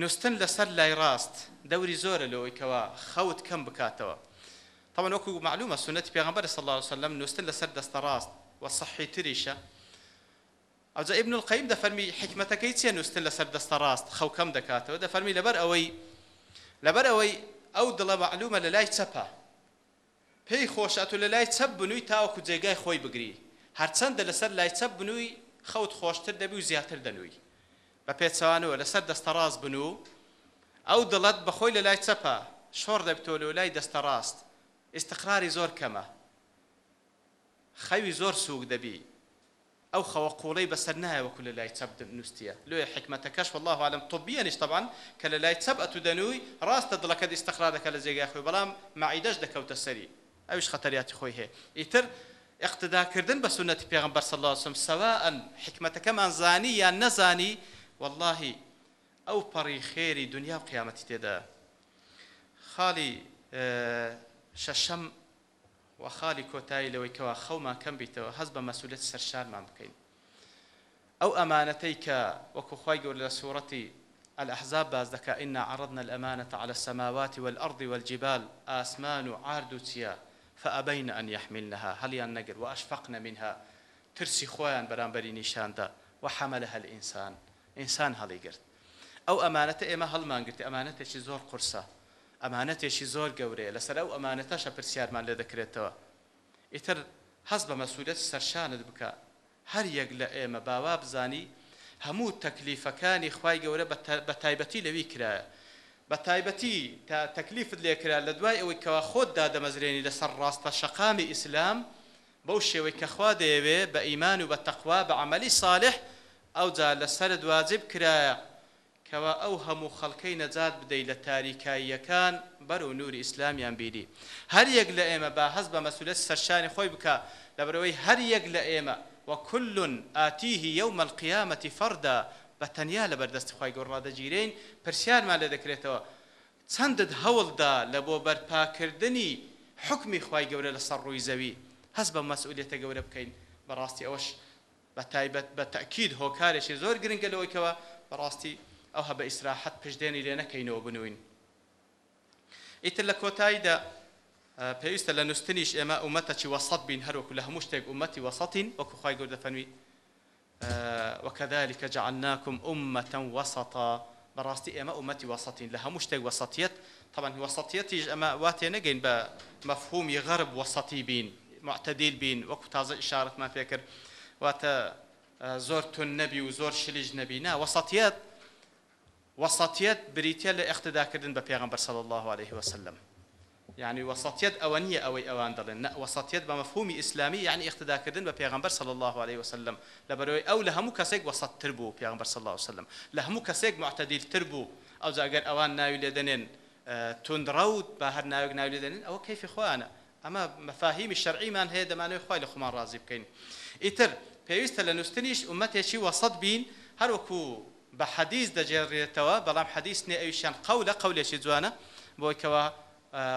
نوستن لەسەر لای ڕاست دەوری زۆرە لەوەیکەوە خەوت کەم بکاتەوە تەوان وەکو معلومە سنەتی پێغەمبەر صلی الله عليه وسلم نوستن لەسەر دەستە ڕاست وە صحی تریشە ئەوجا ئبن القیم دەفەرمی حکمتەکەی چێ نووسن لەسەر دەستە ڕاست خەوکەم دەکاتەوە دەفەرمی لەبەر ئەوەی لەبەر ئەوەی ئەو دڵە بەعلومە لە لای چەپە پێی خۆشات و لە لای چەپ بنووی تاوەکو جێگای خۆی بگری هەرچەندە لەسەر لای چەپ بنووی خەوت خۆشتر دەبی و زیاتر دەنووی بە پێچوانەوە لەسەر دەستە ڕاست بنوو ئەو دڵەت بەخۆی لە لای چەپە شۆڕ دەبتۆ لە لای دەستە ڕاست استقراری زۆر کەمە خەوی زۆر سووک دەبی ئەو خەوە قوڵەی بەسەر نایەوەکو لە لای چەب نووسە لێ حکمەتەکەش والله عالم طبیانیش طبعا کە لە لای چەب ئەتو دەنووی ڕاستە دڵەکە دیستەخرا دەکە لە جێگای خۆی بەڵام معیدەش دەکەوتە سەری ئەوش خەتەریاتی خۆی هەیە ئیتر اقتداکردن بە سنەتی پێغمبەر صلی الله عليه وسلم سەواەن حکمەتەکەمان زانی یان نەزانی واللهی ئەو پەڕی خێری دنیا و قیامەتی تێدا خاڵی شەشەم و خاڵی کۆتایی لەوەی کەوا خەومان کەم بیتەوە هەز بە مەسوولەت سەرشارمان بکەین ئەو ئەمانەتەی کە وەکوخوای گەور لە سوورەتی الأحزاب باز دەکا إنا عرضنا الأمانة على السماوات والأرض والجبال آسمان وعارض تيا فأبين أن يحملنها هل ينقر وأشفقن منها ترسي خوان برانبري نشان دا وحملها الإنسان إنسان هل يقرد ئەو ئەمانەتە ئێمە هەڵمانگرتی ئەمانەتێکی زۆر قورسە ئەمانەتێکی زۆر گەورەیە لەسەر ئەو ئەمانەتەشە پرسیارمان لێ دەکرێتەوە ئیتر حەز بە مەسوولەت سەرشانت بکە هەر یەک لە ئێمە باوا بزانی هەموو تەکلیفەکانی خی گەورە بە تایبەتی لەوی کرایە بە تایبەتی تا تەکلیفت لێکرا لە دوای ئەوەی کەوا خۆتدا دەمەزرێنی لەسەر ڕاستە شەقامی ئیسلام بەو شێوەی کەخوا دەیەوێ بە ئیمان و بە تەخوا بە عملی صالح ئەو جا لەسەر دواجب کرایە کەوا ئەو هەموو خەڵکەی نەجات بدەیت لە تاریکاییەکان بەر و نووری ئیسلامیان بیری هەر یەک لە ئێمە با هەز بە مەسولەت سەرشانی خۆی بکە لە بەرەوەی هەر یەک لە ئێمە وكل آتيه يوم القيامة فردا بەتەنیا لە بەردەستی خی گۆڕادە گیرین پرسیارمان لە دەکرێتەوە چەندت هەوڵدا لە بۆ بەرپاکردنی حکمی خی گەورە لە سەر ڕووی زەوی هەست بە مەسئولێتە گەورە بکەین بەڕاستی ئەوش بە تایبەت بە تەکید هۆکارێکی زۆر گرنگگە لەوەیکەوە بەڕاستی ئەو هە بە ئیسراحەت پشتێنی لێ نەکەینەوە بنوین. ئیتر لە کۆتاییدا پێویستە لە نووسنیش ئێمە ئومەتەی وەسەت بین هەروەکو لە هەموو شتێک ئومەتی وەسەین وەکو خی گەور دەفەنوی وەکەذلكکە جعلناکم ئومەتەن وەسەتا بەڕاستی ئێمە ئومەتی وەسەین لە هەموو شتێک وەسەتیت طبعا وەسەتیەتیش ئەمە واتێ نەگەین بە مەفهومی غەرب وەسەتی بین معتەدیل بین وەکو تازە ئشارەتمان پێکرد واتە زۆر تون نەبی و زۆر شلیج نەبی نا وەسەتیەت وەسەتیت بریتە لە ئەختداکردن بە پێغمبەر صلی الله عليه وسلم يعني وسطيت أوانية أوي أوان دلن وسطيت بمفهوم إسلامي يعني اقتداء كردن ببيغمبر صلى الله عليه وسلم لبروي أو لهمو كسيك وسط تربو بيغمبر صلى الله عليه وسلم لهمو كسيك معتدل تربو أو زاقر أوان ناوي لدنين تندرود باهر ناوي ناوي لدنين أو كيف إخوانا أما مفاهيم الشرعي من هي دمانو إخوان لخمان رازي بكين إتر بيوست لنستنيش أمتي شي وسط بين هر وكو بە حەدیز دەجێڕێتەوە بەڵام حەدیث نێ ئەویشان قەو لە قەولێکی جوانە بۆیکەوە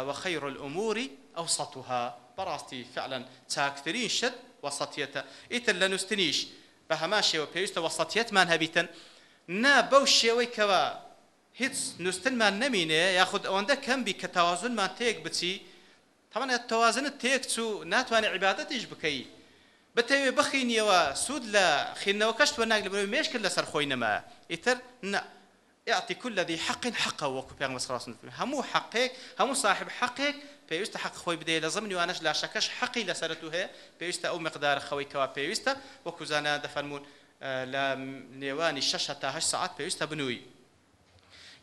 وەخەیر ئوموری ئەو سەها بەڕاستی فعلەن چاکترین شت وەسەتیەتە ئیتر لە نووسنیش بە هەما شێوە پێویستە وەسەتیەتمان هەبیتن نا بەو شێوەی کەوە هیچ نووسنمان نەمینێ یاخود ئەوەندە کەمبی کە تەوازنمان تێک بچی تەوانێت تەوازنت تێک چوو ناتوانێت عیباەتیش بکەیت بتەوێ بخینیەوە سوود لە خێنەوە کەشت وە ناگ لەبەوەی مێشکرد لەسەر خۆی نەما ئیتر نە يعطي كل ذي حق حقه وكو بيغمس خلاص همو حقك همو صاحب حقك بيوست حق خوي بدي لازمني واناش لا شكش حقي لسرته هي بيوست او مقدار خوي كوا بيوست وكو زانا دفرمون لا نيواني شش تا هش ساعات بيوست بنوي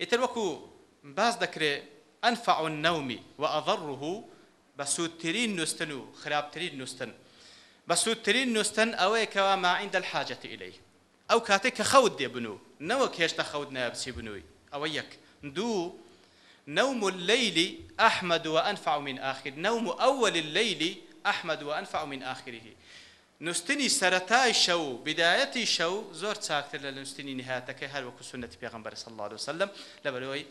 يتر وكو باز ذكر انفع النوم واضره بسوترين نستنو خرابترين نستنو بە سوودترین نووسن ئەوەیە کەوا ماعیندا حاجەتی ئیلەی ئەو کاتێک کە خەوت دێبن و نەوە کێشتا خەوت نەبسی بنووی ئەوە یەک دوو نوم الليل أحمد وأنفع من آخر نوم أول الليل أحمد وأنفع من آخره نوستنی سەتای شە و بدایەتی شە و زۆر چاکتر لە نوستنی نهاتەکەی هەروەکو سنەتی پێغمبەر صلی الله عليه وسلم لەبەرەوەی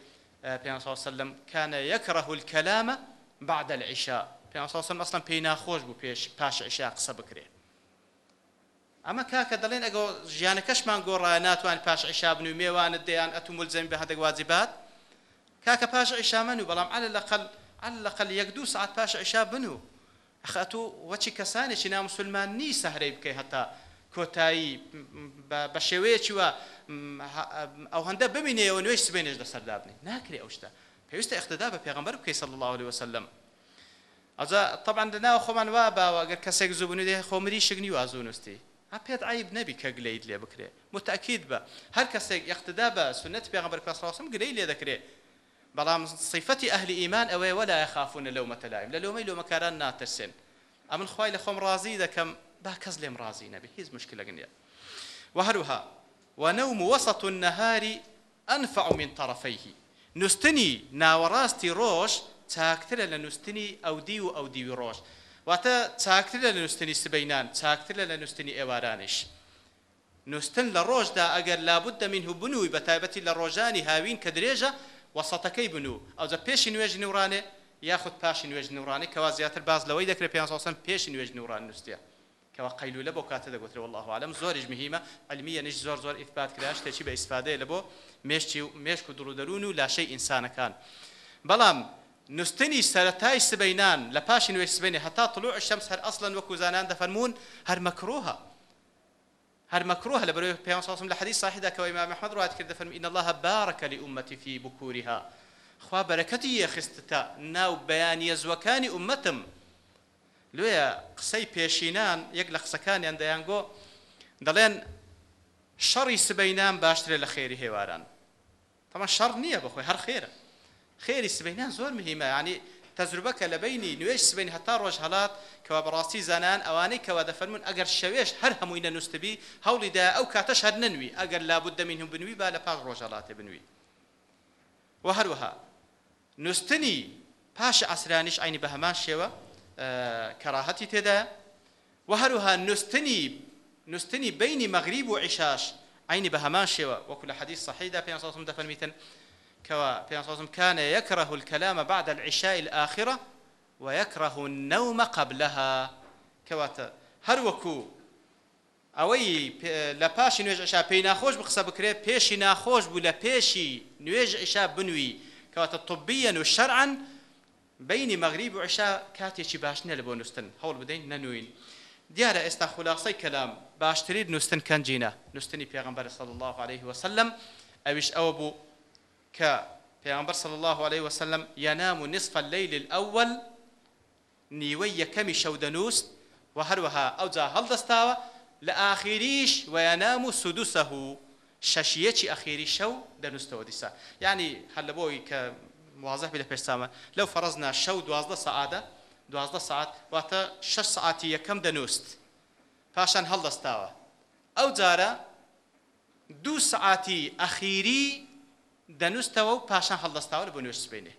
پێ وسلم كان يكره الكلام بعد العشاء پێسەم ئەسلم پێی ناخۆش بوو پێش پاش عیشا قسە بکرێت ئەمە کاکە دەڵێن ئەگە ژیانەکەشمان گۆڕایە ناتوان پاش عیشا بن و مێوانت دەیان ئەتومل زەمی بە هەدەک واجبات کاکە پاش عیشامەن و بەڵام على لەقل على لەقل یەک دوو ساعت پاش عیشا بن و ئەخەت و وەچی کەسانێکی نامسلمان نی سەهرەی بکەی هەتا کۆتایی بە شێوەیەکی وە ئەو هەندە ببینێەوە نوێش سبێنێش دەسەردابنی ناکرێ ئەو شتە پێویستە اقتدا بە پێغمبەر بکەی صلی الله عليه وسلم ئەجا طبعا لەناو خۆمان وا باواگەر کەسێک زوبنی دێ خۆمری شگنی وازوونستی ها پێت عیب نەبی کە گلەید لێ بکرێ متأکید بە هەر کەسێک یختدا بە سنت پێغمبەر پێسڵاوسم گلەی لێ دەکرێ بەڵام صفەتی ئەهلی ئیمان ئەوەیە وەلا خافونە لەو مەتەلایم لە لۆمەی لۆمەکاران ناتەسێن ئەمن خی لە خۆم ڕازی دەکەم با کەس لێم ڕازی نەبێ هیچ مشکلە گنیە وهروها ونوم وسط النهار أنفع من طرفيه نستني ناوراستي روش چاکترە لە نووسنی ئەودی و ئەو دیوی ڕۆژ واتە چاکتر لە نووسنی سبەینان چاکتر لە لە نووسنی ئێوارانش نووسن لە ڕۆژدا ئەگەر لابد دەمین و بنووی بە تایبەتی لە ڕۆژانی هاوین کە درێژە وەسەەکەی بنوو ئەوجە پێشی نوێژ نورانێ یاخود پاشی نوێژ نورانی کەوا زیاتر باز لەوەی دەکرێت پێ پێشی نوێژ نوران نووسە کەوا قەیلولە بۆ کاتە دەگوتر والله عالم زۆریش مهمە علمیە نش زۆر زۆر ئیفبات کرا شتێکی بە ئیسفادەیە لە بۆ مێشتی و مێشک و دڵ و دەرون و لاشەی ئینسانەکان بەڵام نوستنی سەتای سبەینان لە پاشی نوێ سبێنێ هەتا طلوع شەمس هەر ئەسڵن وەکو زانان دەفەرمون هەر مەکرۆها هر مكروه لبروي بيان صلى الله عليه وسلم صحيح كما امام احمد رواه كده فرمي ان الله بارك لامتي في بكورها خوا بركتي خستتا ناو بيان يزوكاني امتم لويا قسي بيشينان يقلق سكان عند يانغو دلين شر سبينان باشتر لخير هواران طبعا شر نيه بخوي هر خيره خێری سبینان زۆر مهمە ینی تەجروبەکە لە بینی نوێش سبین هەتا ڕۆژ هەڵات کەوا بەڕاستی زانان ئەوانەی کەوا دەفەرمون ئەگەر شەوێش هەر هەمووی نەنووسبی هەوڵیدا ئەو کاتەش هەر نەنووی ئەگەر لابد دەمین هم بنووی با لە پاش ڕۆژەڵاتێ بنووی و هەروەها نووسنی پاش ئاسرانیش عینی بە هەمان شێوە کەراهەتی تێدا و هەروها نووسنی نووسنی بینی مەغریب و عیشاش عینی بە هەمان شێوە وەکو لە حەدیث صحیدا پێ دەفەرمیتن كوا في صلى كان يكره الكلام بعد العشاء الآخرة ويكره النوم قبلها كواتا هر وكو ئەوەی لە پاشی نوێژ عشا پێی ناخۆش بقسە بکرێت پێشی ناخۆش بوو لە پێشی نوێژ عیشا بنووی کەواتە طبیەن و شەرعەن بینی مەغریب و عشا کاتێکی باشنە لە بۆ نووسن هەوڵ بدەین نەنوین دیارە ئێستا خلاصەی کەلام باشترین نووسن کەنجینە نووسنی پێغمبەر صلی الله عليه وسلم ئەویش ئەوە بوو كبيغمبر صلى الله عليه وسلم ينام نصف الليل الأول نيوي يكمي شودنوست وهروها أوجا هل دستاوى لآخريش وينام سدسه شەشیەکی ئەخێری شەو دەنووسەوە دیسا ینی هەلبەوەی کە واازح لە پێستامە لەو فەرزنا شەو دوازدە سعادە دوازدە ساعت واتە شش سعاتی یەکەم دەنووست پاشان هەڵدەستاوە ئەو جارە دوو سعاتی ئەخیری دەنووسەوە و پاشان هەڵدەستاوە بۆ نوێشبێنێ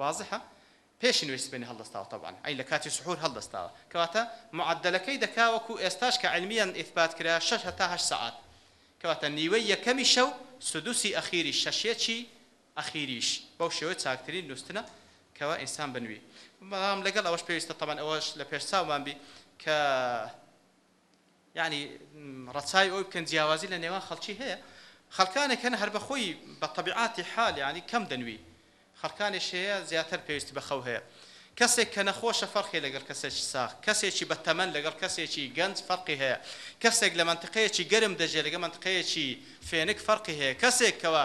وازحە پێشی نوێشبێنی هەڵدەستاوە تەبان ئەی لە کاتی سحور هەڵدەستاوە کەواتە معدلەکەی دەکاوەکو ئێستاش کە علمیان ئثبات کرا 6 هەتاه سعات کەواتە نیوەی یەکەمی شەو سدوسی ئەخیری شەشێکی ئەخیریش بەو شێوە چاکترین نووسە کەوا ئینسان بنووی بەڵام لەگەڵ ئەوەش پێویستە تەمان ئەوەش لە پێشساوانبی کە ینی ڕەچای ئەوی بکەن جیاوازی لە نێوان خەڵکی هەیە خەڵکانێک هەن هەر بەخۆی بە تەبیعاتی حالی ینی کەم دەنووی خەڵکانی شەیە زیاتر پێویستی بەخەو هەیە کەسێک کە نەخۆشە فەرقی لەگەر کەسێکی ساخ کەسێکی بەتەمەن لەگەر کەسێکی گەنج فەرقی هەیە کەسێک لە منتقەیەکی گەرم دەژێ لەگە منتقەیەکی فێنک فەرقی هەیە کەسێکەوە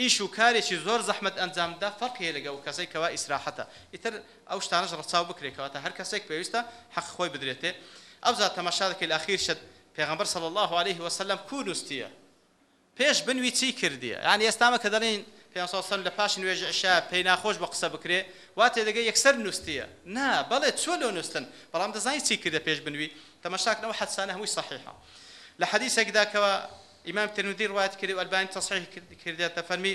ئیش و کارێکی زۆر زەحمت ئەنجامدا فەرقی هەیە لەگە و کەسێکەوە ئیسراحەتە ئیتر ئەو شتانەش ڕچاو بکرێکەوەتە هەر کەسێک پێویستە حەق خۆی بدرێتێ ئەوزا تەماشادەکەی لەخیر شت پێغمبەر صلی الله عليه وسلم کو نووسە پێش بنوی چی کردیە یان ئێستامە کە دەڵین پێ لە پاش نوێژ عشا پێی ناخۆش بە قسە بکرێ وا تێدەگە یەکسەر نووسە نا بەڵێ چۆ لۆ نووسن بەڵام دەزانانی چی کردە پێش بنوی تەمەشاکنەوە حەسانە هەمووی صحیحا لە حەدیسێکدا کەەوە ئیمام تنودی ڕات کرد ئەلبانی تەسحی کردێت تەفەرمی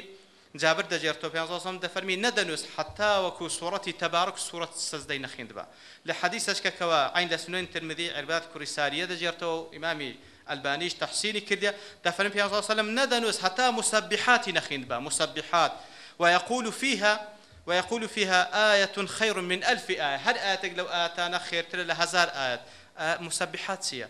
جابر دەجێرتۆ پێم دەفەرمی نەدەنووس حتا وەکو سوورەتی تەبارک سوورەت سەزدەی نەخیندبە لە حەدیسەشکەکەەوە ئاین لە سنوێن ترمدی ئەربات کوریساریە دەجێرتەوە ئیمامی ئەلبانیش تحسینی کردە دەفرم پێ سلم نەدەنووس هەتا مسببحاتی نەخین بە مسببحات ويقول فيها ويقول فيها آية خير من ألف آية هل آياتك لو آتانا خير ترى لهزار آيات آه مسبحات سيا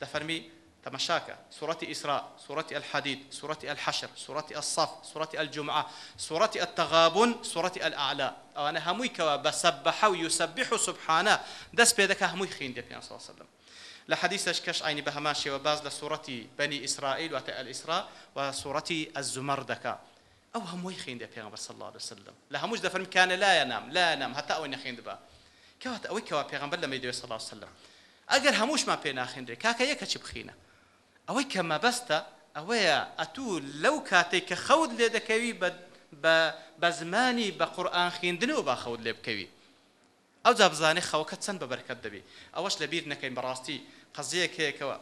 دفرمي تمشاكة سورة إسراء سورة الحديد سورة الحشر سورة الصف سورة الجمعة سورة التغابن سورة الأعلى أو أنا هموي كوا بسبح ويسبح سبحانه دس بيدك هموي خين دي صلى الله عليه وسلم لە حەدیسش کەش ئاینی بە هەماشەوە باز لە سوورەتی بەنی ئیسرائیل واتە ئەلئیسرا و سوورەتی ئە زومەر دەکا ئەو هەمووی خوێندە پێغمبەر صلی الله عليه وسلم لە هەمووش دەفەرمکانە لایە نام لا نام هەتا ئەوەی نەخێند بە کەواتە ئەوەی کەوا پێغمبەر لە مەدوێ صلی الله وسلم ئەگەر هەمووشمان پێ ناخێندرێ کاکە یەکە چی بخینە ئەوەی کە مەبەستە ئەوەیە ئەتوو لەو کاتێک کە خەوت لێ دەکەوی بە بە زمانی بە قورآان خوێندن و با خەوت لێ بکەوی ئەو جا بزانێ خەوەکە چەند بە بەرکەت دەبی ئەوەش لەبیر نەکەین بەڕاستی قەزیەک هەیەکەوە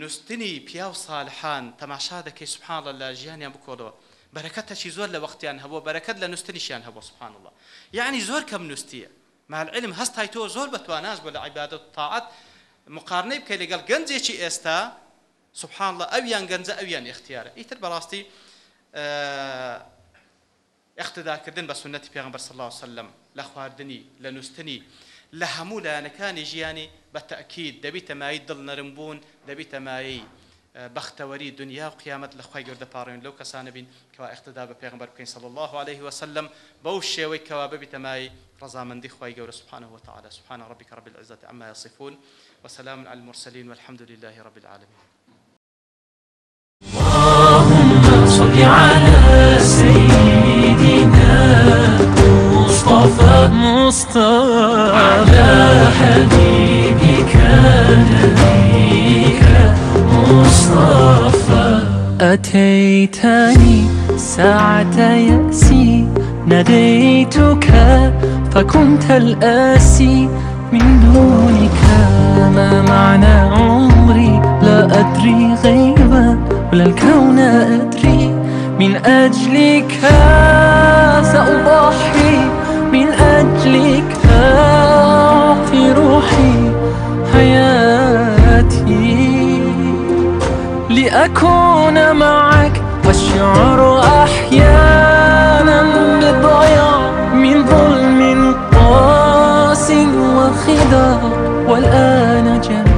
نوستنی پیا و ساالحان تەماشا دەکەی سوبحانڵە لە ژیانیان بکۆڵەوە بەرەکەتەشی زۆر لە وەختیان هەبوو بەرەکەت لە نوستنیشیان هەبوو سوبحانڵە یعنی زۆر کەم نوستیە مالعلم هەستای تۆ زۆر بەتواناش بۆ لە عیبادت تاعات مقارنەی بکەی لەگەڵ گەنجێکی ئێستا سوبحانڵە ئەویان گەنجە ئەویان اختیارە ئیتر بەڕاستی اقتداکردن بە سنەتی پێغمبەر صلی الله عليه وسلم لە خواردنی لە نووسنی لە هەموو لایەنەکانی ژیانی بە تەکید دەبی تەمایی دڵ نەرم بوون دەبی تەمایی بەختەوەری دنیا و قیامەت لە خی گەوردە پاڕێن لەو کەسانە بین کەوا اقتدا بە پێغمبەر بکەین صلی الله عليه وسلم بەو شێوەی کەوا ببی تەمایی ڕزامەندی خی گەورە سبحانه وتعالى سبحان ربك رب العزة عما يصفون وسلام على المرسلين والحمد لله رب العالمين المصطفى على حبيبك نبيك مصطفى أتيتني ساعة يأسي ناديتك فكنت الآسي من دونك ما معنى عمري لا أدري غيبا ولا الكون أدري من أجلك سأضحي لأجلك أعطي روحي حياتي لأكون معك والشعر أحيانا بضياع من ظلم قاس وخداع والآن جميل